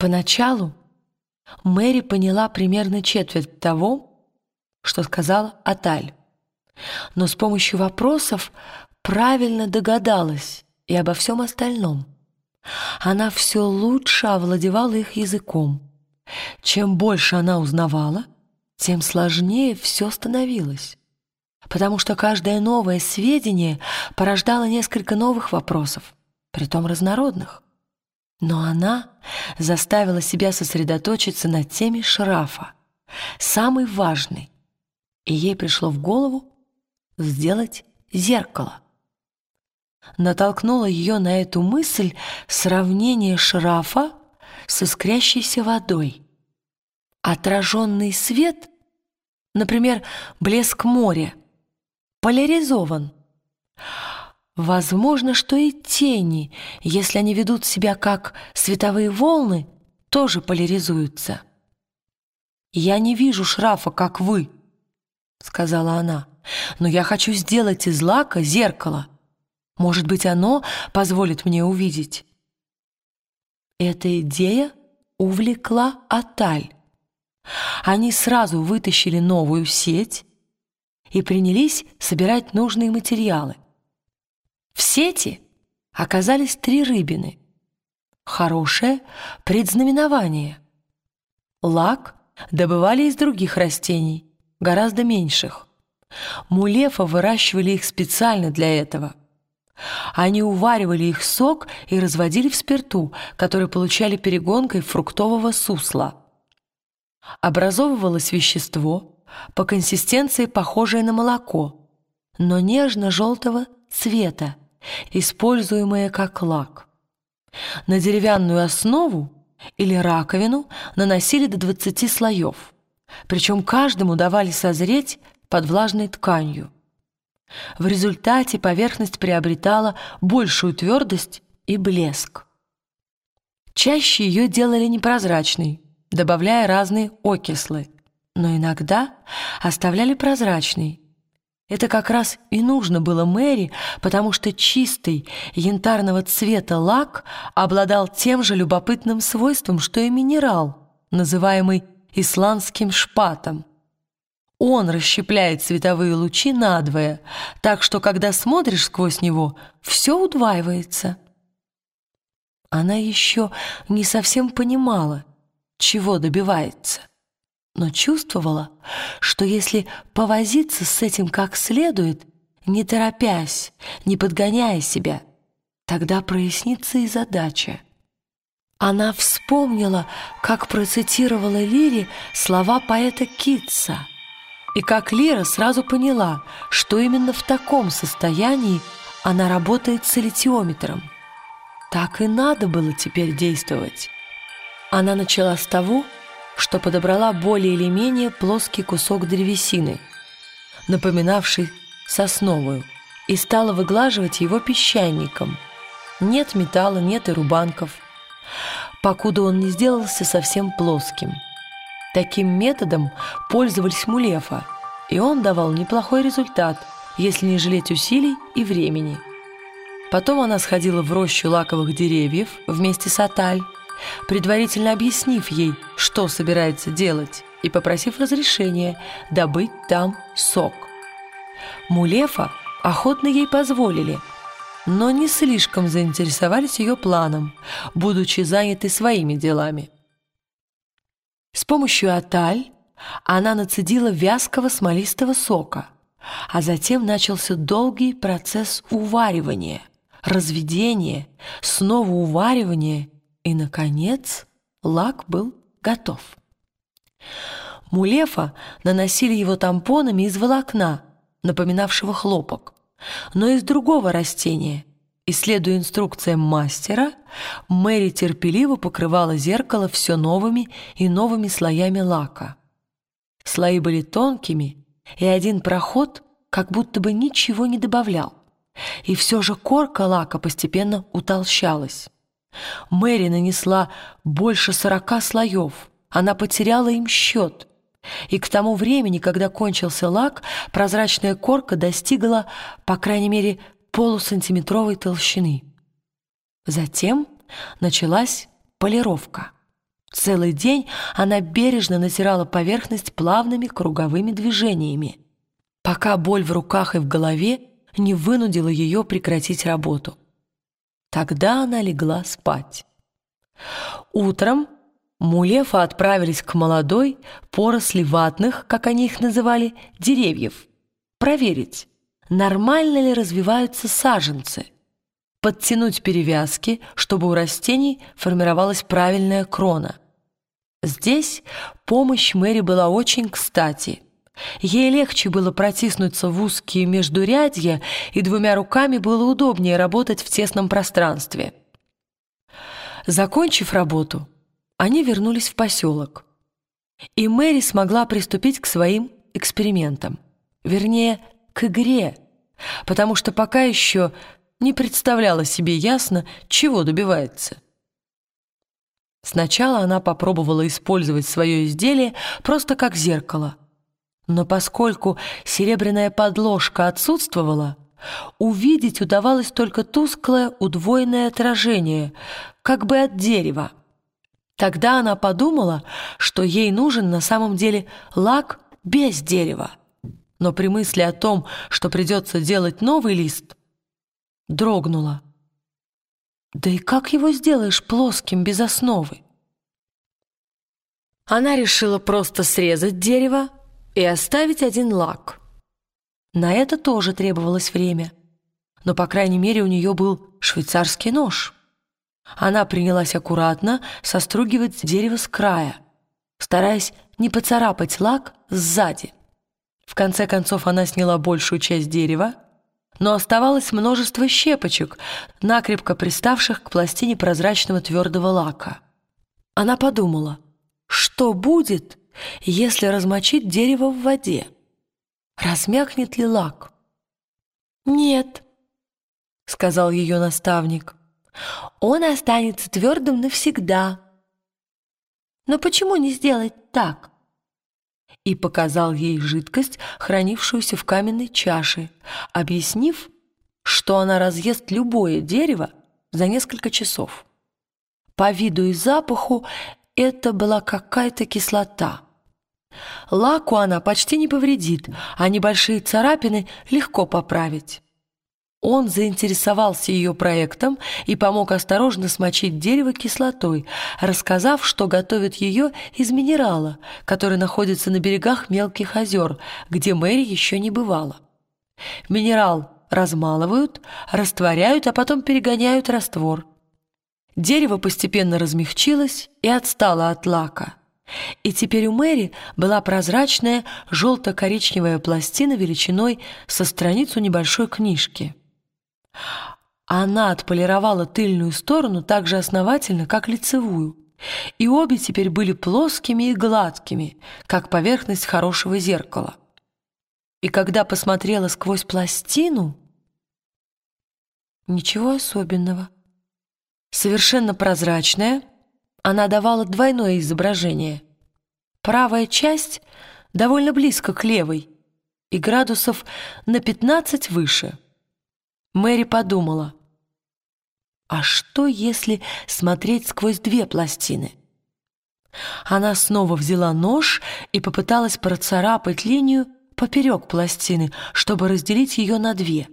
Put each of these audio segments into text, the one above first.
Поначалу Мэри поняла примерно четверть того, что сказала Аталь, но с помощью вопросов правильно догадалась и обо всем остальном. Она все лучше овладевала их языком. Чем больше она узнавала, тем сложнее все становилось, потому что каждое новое сведение порождало несколько новых вопросов, притом разнородных. Но она заставила себя сосредоточиться на теме шрафа, самой важной, и ей пришло в голову сделать зеркало. Натолкнула ее на эту мысль сравнение шрафа с искрящейся водой. Отраженный свет, например, блеск моря, поляризован. Возможно, что и тени, если они ведут себя как световые волны, тоже поляризуются. «Я не вижу шрафа, как вы», — сказала она, «но я хочу сделать из лака зеркало. Может быть, оно позволит мне увидеть». Эта идея увлекла Аталь. Они сразу вытащили новую сеть и принялись собирать нужные материалы. В сети оказались три рыбины. Хорошее предзнаменование. Лак добывали из других растений, гораздо меньших. Мулефа выращивали их специально для этого. Они уваривали их сок и разводили в спирту, который получали перегонкой фруктового сусла. Образовывалось вещество, по консистенции похожее на молоко, но нежно-желтого цвета, используемое как лак. На деревянную основу или раковину наносили до 20 слоев, причем каждому давали созреть под влажной тканью. В результате поверхность приобретала большую твердость и блеск. Чаще ее делали непрозрачной, добавляя разные окислы, но иногда оставляли прозрачной. Это как раз и нужно было Мэри, потому что чистый янтарного цвета лак обладал тем же любопытным свойством, что и минерал, называемый исландским шпатом. Он расщепляет световые лучи надвое, так что, когда смотришь сквозь него, все удваивается. Она еще не совсем понимала, чего добивается, но чувствовала, что если повозиться с этим как следует, не торопясь, не подгоняя себя, тогда прояснится и задача. Она вспомнила, как процитировала Лире слова поэта Китса — и как Лира сразу поняла, что именно в таком состоянии она работает с литиометром. Так и надо было теперь действовать. Она начала с того, что подобрала более или менее плоский кусок древесины, напоминавший сосновую, и стала выглаживать его песчаником. Нет металла, нет и рубанков, покуда он не сделался совсем плоским – Таким методом пользовались Мулефа, и он давал неплохой результат, если не жалеть усилий и времени. Потом она сходила в рощу лаковых деревьев вместе с Аталь, предварительно объяснив ей, что собирается делать, и попросив разрешения добыть там сок. Мулефа охотно ей позволили, но не слишком заинтересовались ее планом, будучи заняты своими делами. С помощью аталь она нацедила вязкого смолистого сока, а затем начался долгий процесс уваривания, разведения, снова уваривания, и, наконец, лак был готов. Мулефа наносили его тампонами из волокна, напоминавшего хлопок, но из другого растения – и, следуя инструкциям мастера, Мэри терпеливо покрывала зеркало все новыми и новыми слоями лака. Слои были тонкими, и один проход как будто бы ничего не добавлял. И все же корка лака постепенно утолщалась. Мэри нанесла больше сорока слоев. Она потеряла им счет. И к тому времени, когда кончился лак, прозрачная корка достигла, по крайней мере, полусантиметровой толщины. Затем началась полировка. Целый день она бережно натирала поверхность плавными круговыми движениями, пока боль в руках и в голове не вынудила ее прекратить работу. Тогда она легла спать. Утром Мулефа отправились к молодой поросли ватных, как они их называли, деревьев, проверить, нормально ли развиваются саженцы, подтянуть перевязки, чтобы у растений формировалась правильная крона. Здесь помощь Мэри была очень кстати. Ей легче было протиснуться в узкие междурядья, и двумя руками было удобнее работать в тесном пространстве. Закончив работу, они вернулись в поселок. И Мэри смогла приступить к своим экспериментам. Вернее, к игре, потому что пока еще не представляла себе ясно, чего добивается. Сначала она попробовала использовать свое изделие просто как зеркало. Но поскольку серебряная подложка отсутствовала, увидеть удавалось только тусклое удвоенное отражение, как бы от дерева. Тогда она подумала, что ей нужен на самом деле лак без дерева. Но при мысли о том, что придется делать новый лист, дрогнула. Да и как его сделаешь плоским без основы? Она решила просто срезать дерево и оставить один лак. На это тоже требовалось время, но, по крайней мере, у нее был швейцарский нож. Она принялась аккуратно состругивать дерево с края, стараясь не поцарапать лак сзади. В конце концов она сняла большую часть дерева, но оставалось множество щепочек, накрепко приставших к пластине прозрачного твердого лака. Она подумала, что будет, если размочить дерево в воде? Размякнет ли лак? «Нет», — сказал ее наставник он останется твердым навсегда. Но почему не сделать так? И показал ей жидкость, хранившуюся в каменной чаше, объяснив, что она разъест любое дерево за несколько часов. По виду и запаху это была какая-то кислота. Лаку она почти не повредит, а небольшие царапины легко поправить. Он заинтересовался ее проектом и помог осторожно смочить дерево кислотой, рассказав, что готовят ее из минерала, который находится на берегах мелких озер, где Мэри еще не бывала. Минерал размалывают, растворяют, а потом перегоняют раствор. Дерево постепенно размягчилось и отстало от лака. И теперь у Мэри была прозрачная желто-коричневая пластина величиной со страницу небольшой книжки. Она отполировала тыльную сторону так же основательно, как лицевую, и обе теперь были плоскими и гладкими, как поверхность хорошего зеркала. И когда посмотрела сквозь пластину, ничего особенного. Совершенно прозрачная, она давала двойное изображение. Правая часть довольно близко к левой и градусов на 15 выше – Мэри подумала, а что, если смотреть сквозь две пластины? Она снова взяла нож и попыталась процарапать линию поперек пластины, чтобы разделить ее на две.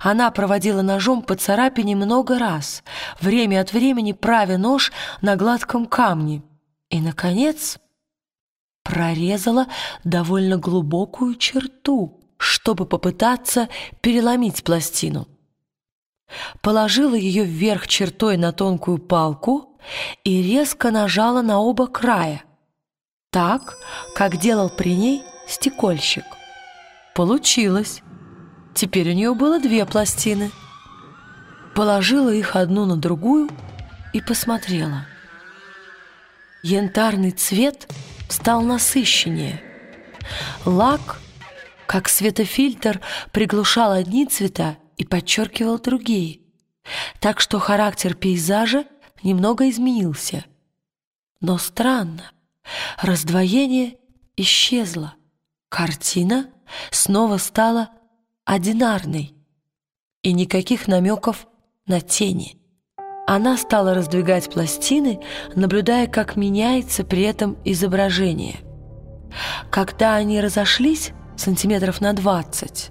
Она проводила ножом по царапине много раз, время от времени правя нож на гладком камне, и, наконец, прорезала довольно глубокую черту — чтобы попытаться переломить пластину. Положила ее вверх чертой на тонкую палку и резко нажала на оба края, так, как делал при ней стекольщик. Получилось. Теперь у нее было две пластины. Положила их одну на другую и посмотрела. Янтарный цвет стал насыщеннее. Лак как светофильтр приглушал одни цвета и подчеркивал другие, так что характер пейзажа немного изменился. Но странно, раздвоение исчезло, картина снова стала одинарной и никаких намеков на тени. Она стала раздвигать пластины, наблюдая, как меняется при этом изображение. Когда они разошлись сантиметров на двадцать,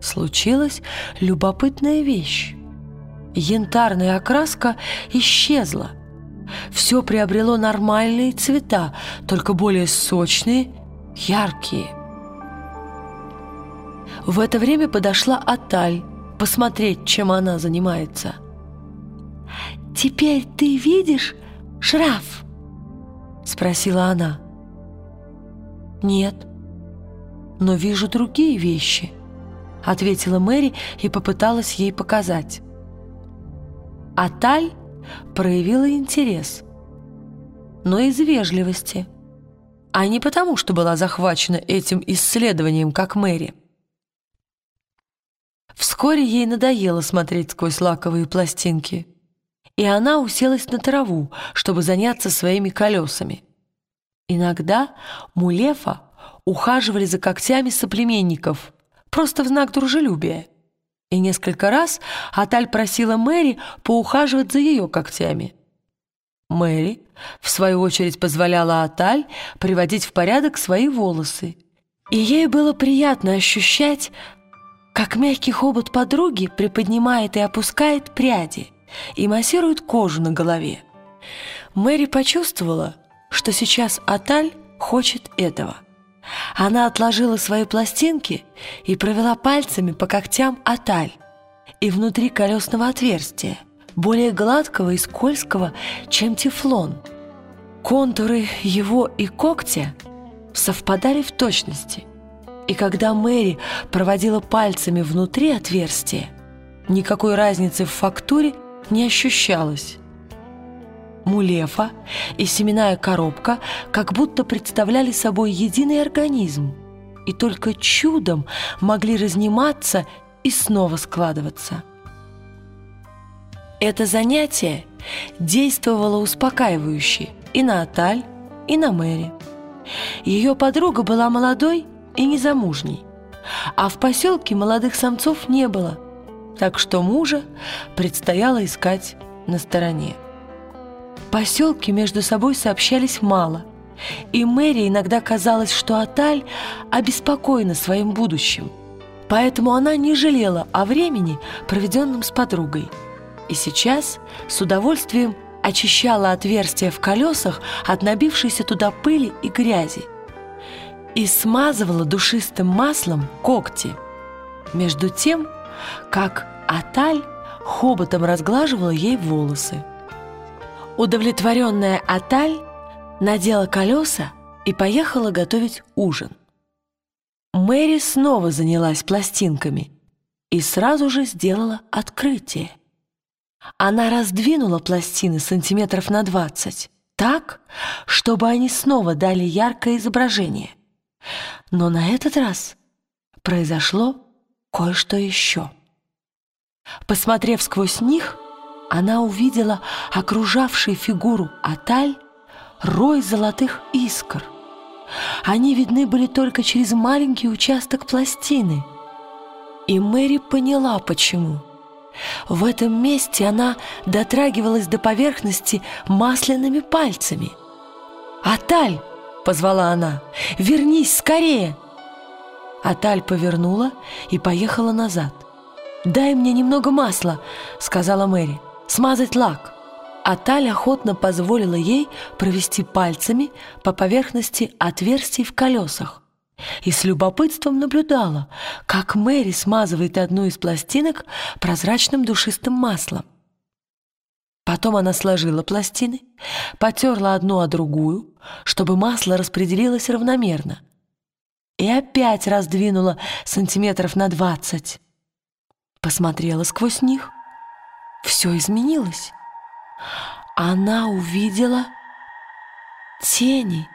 случилась любопытная вещь. Янтарная окраска исчезла. Все приобрело нормальные цвета, только более сочные, яркие. В это время подошла Аталь посмотреть, чем она занимается. «Теперь ты видишь шраф?» — спросила она. «Нет, но вижу другие вещи», — ответила Мэри и попыталась ей показать. Аталь проявила интерес, но из вежливости, а не потому, что была захвачена этим исследованием, как Мэри. Вскоре ей надоело смотреть сквозь лаковые пластинки, и она уселась на траву, чтобы заняться своими колесами. Иногда Мулефа ухаживали за когтями соплеменников, просто в знак дружелюбия. И несколько раз Аталь просила Мэри поухаживать за ее когтями. Мэри, в свою очередь, позволяла Аталь приводить в порядок свои волосы. И ей было приятно ощущать, как мягкий хобот подруги приподнимает и опускает пряди и массирует кожу на голове. Мэри почувствовала, что сейчас Аталь хочет этого. Она отложила свои пластинки и провела пальцами по когтям Аталь и внутри колесного отверстия, более гладкого и скользкого, чем тефлон. Контуры его и когтя совпадали в точности, и когда Мэри проводила пальцами внутри отверстия, никакой разницы в фактуре не ощущалось мулефа и семенная коробка как будто представляли собой единый организм и только чудом могли разниматься и снова складываться. Это занятие действовало успокаивающе и на Аталь, и на Мэри. Ее подруга была молодой и незамужней, а в поселке молодых самцов не было, так что мужа предстояло искать на стороне. Поселки между собой сообщались мало, и Мэри иногда казалось, что Аталь обеспокоена своим будущим. Поэтому она не жалела о времени, проведенном с подругой. И сейчас с удовольствием очищала отверстия в колесах от набившейся туда пыли и грязи и смазывала душистым маслом когти. Между тем, как Аталь хоботом разглаживала ей волосы. Удовлетворенная Аталь надела колеса и поехала готовить ужин. Мэри снова занялась пластинками и сразу же сделала открытие. Она раздвинула пластины сантиметров на двадцать, так, чтобы они снова дали яркое изображение. Но на этот раз произошло кое-что еще. Посмотрев сквозь них, она увидела окружавший фигуру Аталь рой золотых искр. Они видны были только через маленький участок пластины. И Мэри поняла, почему. В этом месте она дотрагивалась до поверхности масляными пальцами. «Аталь!» — позвала она. «Вернись скорее!» Аталь повернула и поехала назад. «Дай мне немного масла», — сказала Мэри смазать лак, а Таль охотно позволила ей провести пальцами по поверхности отверстий в колесах и с любопытством наблюдала, как Мэри смазывает одну из пластинок прозрачным душистым маслом. Потом она сложила пластины, потерла одну о другую, чтобы масло распределилось равномерно, и опять раздвинула сантиметров на двадцать. Посмотрела сквозь них все изменилось. Она увидела тени.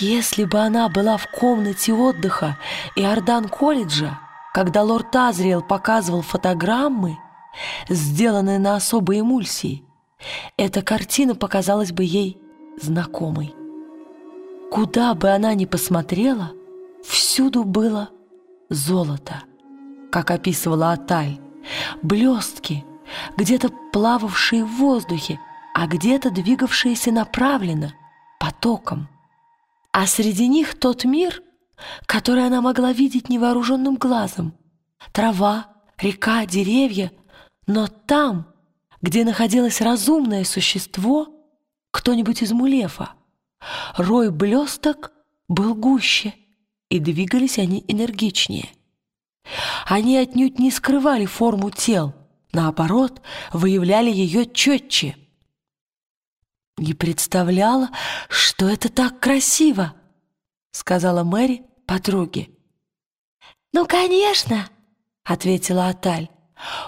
Если бы она была в комнате отдыха Иордан колледжа, когда лорд Азриэл показывал фотограммы, сделанные на особой эмульсии, эта картина показалась бы ей знакомой. Куда бы она ни посмотрела, всюду было золото, как описывала Аталь блестки, где-то плававшие в воздухе, а где-то двигавшиеся направленно, потоком. А среди них тот мир, который она могла видеть невооруженным глазом. Трава, река, деревья, но там, где находилось разумное существо, кто-нибудь из Мулефа, рой блесток был гуще, и двигались они энергичнее. Они отнюдь не скрывали форму тел, наоборот, выявляли ее четче. «Не представляла, что это так красиво!» — сказала Мэри подруге. «Ну, конечно!» — ответила Аталь.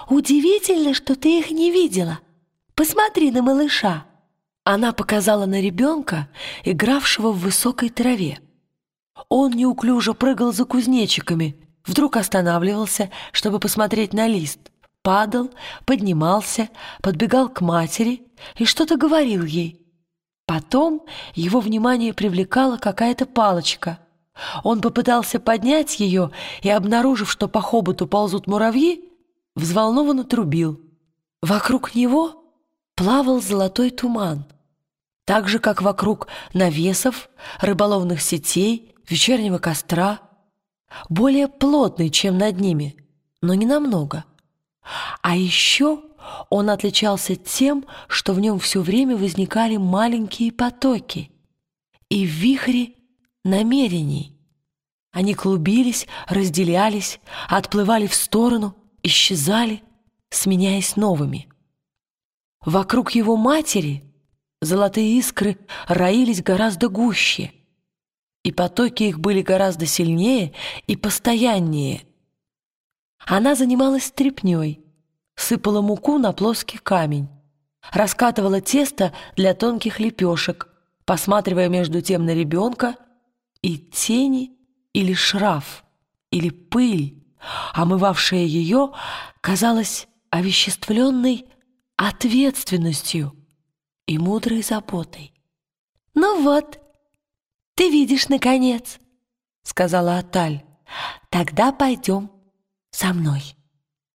«Удивительно, что ты их не видела. Посмотри на малыша!» Она показала на ребенка, игравшего в высокой траве. Он неуклюже прыгал за кузнечиками, вдруг останавливался, чтобы посмотреть на лист, падал, поднимался, подбегал к матери и что-то говорил ей. Потом его внимание привлекала какая-то палочка. Он попытался поднять ее и, обнаружив, что по хоботу ползут муравьи, взволнованно трубил. Вокруг него плавал золотой туман, так же, как вокруг навесов, рыболовных сетей вечернего костра, более плотный, чем над ними, но не намного. А еще он отличался тем, что в нем все время возникали маленькие потоки и вихри намерений. Они клубились, разделялись, отплывали в сторону, исчезали, сменяясь новыми. Вокруг его матери золотые искры роились гораздо гуще — и потоки их были гораздо сильнее и постояннее. Она занималась стряпнёй, сыпала муку на плоский камень, раскатывала тесто для тонких лепешек, посматривая между тем на ребенка, и тени или шраф, или пыль, омывавшая ее, казалась овеществленной ответственностью и мудрой заботой. «Ну вот», «Ты видишь, наконец!» — сказала Аталь. «Тогда пойдем со мной».